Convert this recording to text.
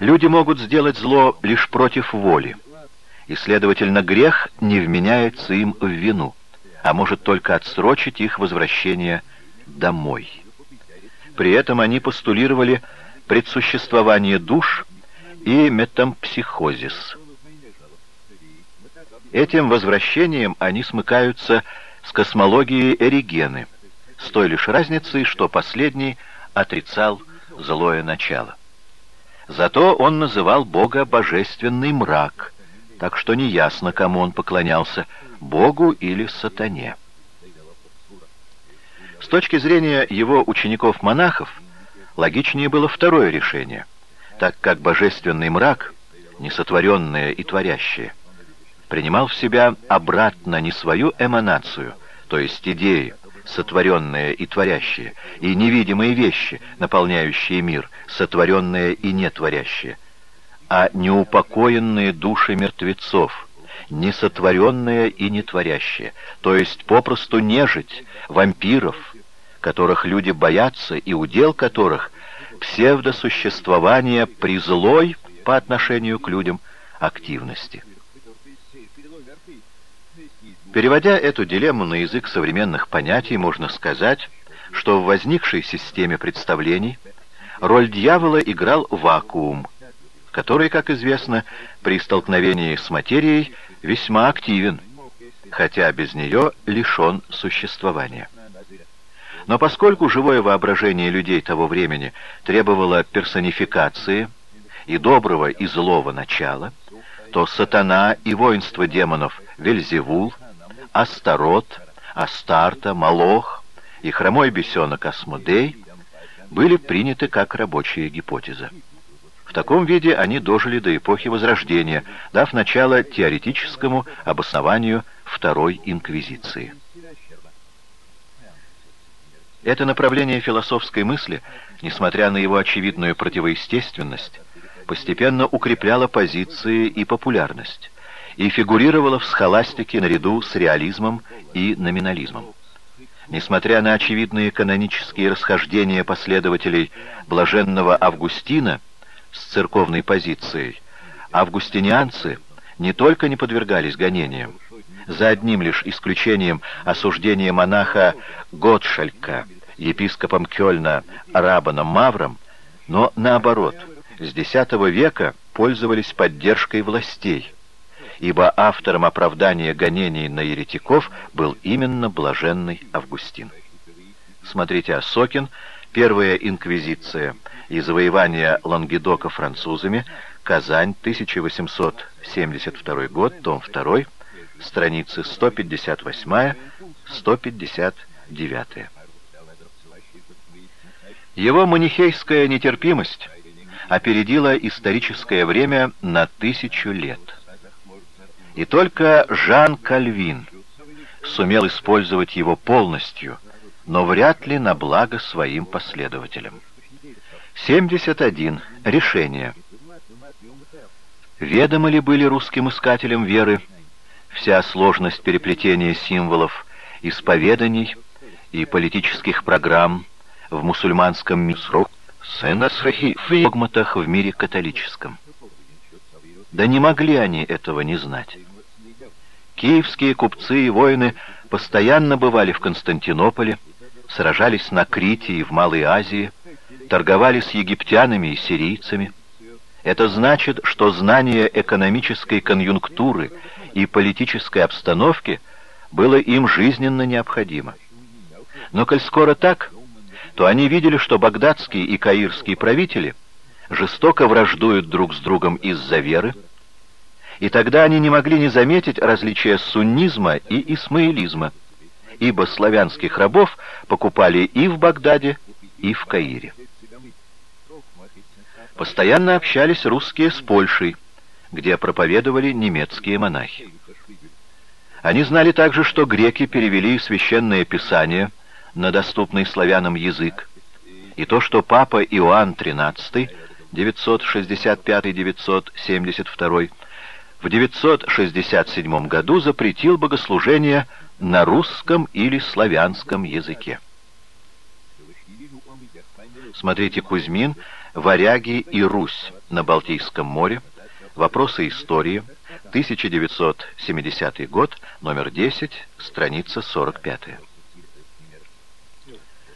Люди могут сделать зло лишь против воли, и, следовательно, грех не вменяется им в вину, а может только отсрочить их возвращение домой. При этом они постулировали предсуществование душ и метампсихозис. Этим возвращением они смыкаются с космологией Эригены, с той лишь разницей, что последний отрицал злое начало. Зато он называл Бога божественный мрак, так что неясно, кому он поклонялся, Богу или сатане. С точки зрения его учеников-монахов, логичнее было второе решение, так как божественный мрак, несотворенное и творящее, принимал в себя обратно не свою эманацию, то есть идеи, сотворенные и творящие, и невидимые вещи, наполняющие мир, сотворенные и нетворящие, а неупокоенные души мертвецов, несотворенные и нетворящие, то есть попросту нежить, вампиров, которых люди боятся и удел которых псевдосуществование при злой по отношению к людям активности. Переводя эту дилемму на язык современных понятий, можно сказать, что в возникшей системе представлений роль дьявола играл вакуум, который, как известно, при столкновении с материей весьма активен, хотя без нее лишен существования. Но поскольку живое воображение людей того времени требовало персонификации и доброго и злого начала, то сатана и воинство демонов Вельзевул – Астарот, Астарта, Малох и хромой бесенок Асмодей были приняты как рабочая гипотеза. В таком виде они дожили до эпохи Возрождения, дав начало теоретическому обоснованию Второй Инквизиции. Это направление философской мысли, несмотря на его очевидную противоестественность, постепенно укрепляло позиции и популярность, и фигурировала в схоластике наряду с реализмом и номинализмом. Несмотря на очевидные канонические расхождения последователей блаженного Августина с церковной позицией, августинианцы не только не подвергались гонениям, за одним лишь исключением осуждения монаха Готшалька епископом Кёльна Рабаном Мавром, но наоборот, с X века пользовались поддержкой властей, ибо автором оправдания гонений на еретиков был именно блаженный Августин. Смотрите Осокин, Первая инквизиция и завоевание Лангедока французами, Казань, 1872 год, том 2, страницы 158-159. Его манихейская нетерпимость опередила историческое время на тысячу лет. И только Жан Кальвин сумел использовать его полностью, но вряд ли на благо своим последователям. 71. Решение. Ведомы ли были русским искателям веры вся сложность переплетения символов, исповеданий и политических программ в мусульманском мире, в догматах в мире католическом? Да не могли они этого не знать. Киевские купцы и воины постоянно бывали в Константинополе, сражались на Крите и в Малой Азии, торговали с египтянами и сирийцами. Это значит, что знание экономической конъюнктуры и политической обстановки было им жизненно необходимо. Но коль скоро так, то они видели, что багдадские и каирские правители жестоко враждуют друг с другом из-за веры, и тогда они не могли не заметить различия суннизма и исмаилизма, ибо славянских рабов покупали и в Багдаде, и в Каире. Постоянно общались русские с Польшей, где проповедовали немецкие монахи. Они знали также, что греки перевели священное писание на доступный славянам язык, и то, что папа Иоанн XIII, 965-972, в 967 году запретил богослужение на русском или славянском языке. Смотрите Кузьмин, «Варяги и Русь на Балтийском море. Вопросы истории», 1970 год, номер 10, страница 45.